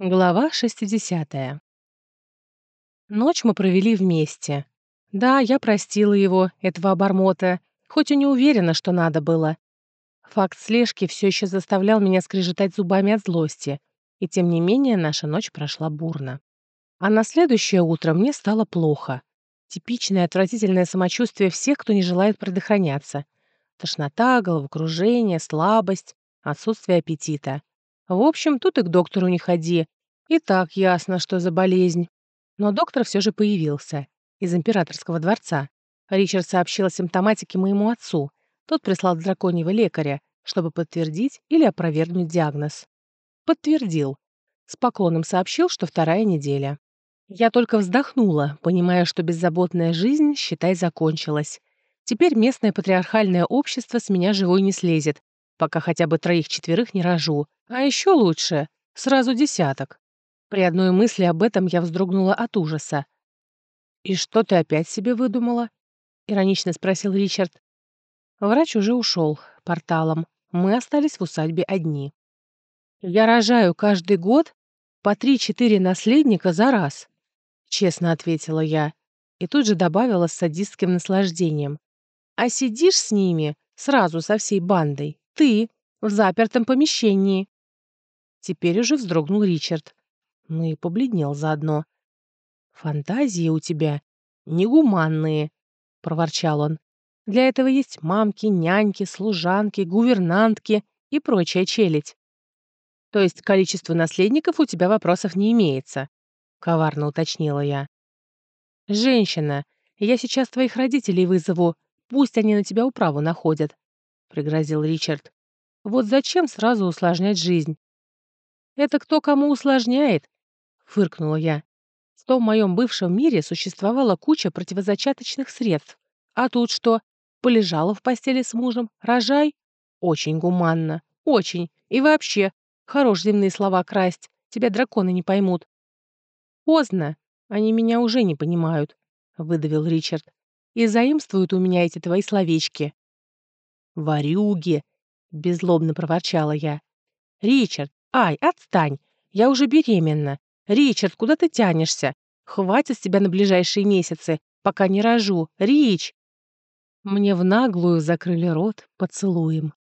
Глава 60. Ночь мы провели вместе. Да, я простила его, этого обормота, хоть и не уверена, что надо было. Факт слежки все еще заставлял меня скрежетать зубами от злости, и тем не менее наша ночь прошла бурно. А на следующее утро мне стало плохо. Типичное отвратительное самочувствие всех, кто не желает предохраняться. Тошнота, головокружение, слабость, отсутствие аппетита. В общем, тут и к доктору не ходи. И так ясно, что за болезнь. Но доктор все же появился. Из императорского дворца. Ричард сообщил о симптоматике моему отцу. Тот прислал драконьего лекаря, чтобы подтвердить или опровергнуть диагноз. Подтвердил. С поклоном сообщил, что вторая неделя. Я только вздохнула, понимая, что беззаботная жизнь, считай, закончилась. Теперь местное патриархальное общество с меня живой не слезет, пока хотя бы троих-четверых не рожу. А еще лучше — сразу десяток. При одной мысли об этом я вздрогнула от ужаса. «И что ты опять себе выдумала?» — иронично спросил Ричард. Врач уже ушел порталом. Мы остались в усадьбе одни. «Я рожаю каждый год по три-четыре наследника за раз», — честно ответила я. И тут же добавила с садистским наслаждением. «А сидишь с ними сразу со всей бандой, ты, в запертом помещении». Теперь уже вздрогнул Ричард. Ну и побледнел заодно. «Фантазии у тебя негуманные», — проворчал он. «Для этого есть мамки, няньки, служанки, гувернантки и прочая челядь». «То есть количество наследников у тебя вопросов не имеется», — коварно уточнила я. «Женщина, я сейчас твоих родителей вызову, пусть они на тебя управу находят», — пригрозил Ричард. «Вот зачем сразу усложнять жизнь? «Это кто кому усложняет?» — фыркнула я. «В том моем бывшем мире существовала куча противозачаточных средств. А тут что? Полежала в постели с мужем, рожай? Очень гуманно, очень. И вообще, хорош земные слова красть, тебя драконы не поймут». «Поздно, они меня уже не понимают», — выдавил Ричард. «И заимствуют у меня эти твои словечки». «Варюги!» — беззлобно проворчала я. «Ричард, «Ай, отстань! Я уже беременна! Ричард, куда ты тянешься? Хватит с тебя на ближайшие месяцы, пока не рожу! Рич!» Мне в наглую закрыли рот поцелуем.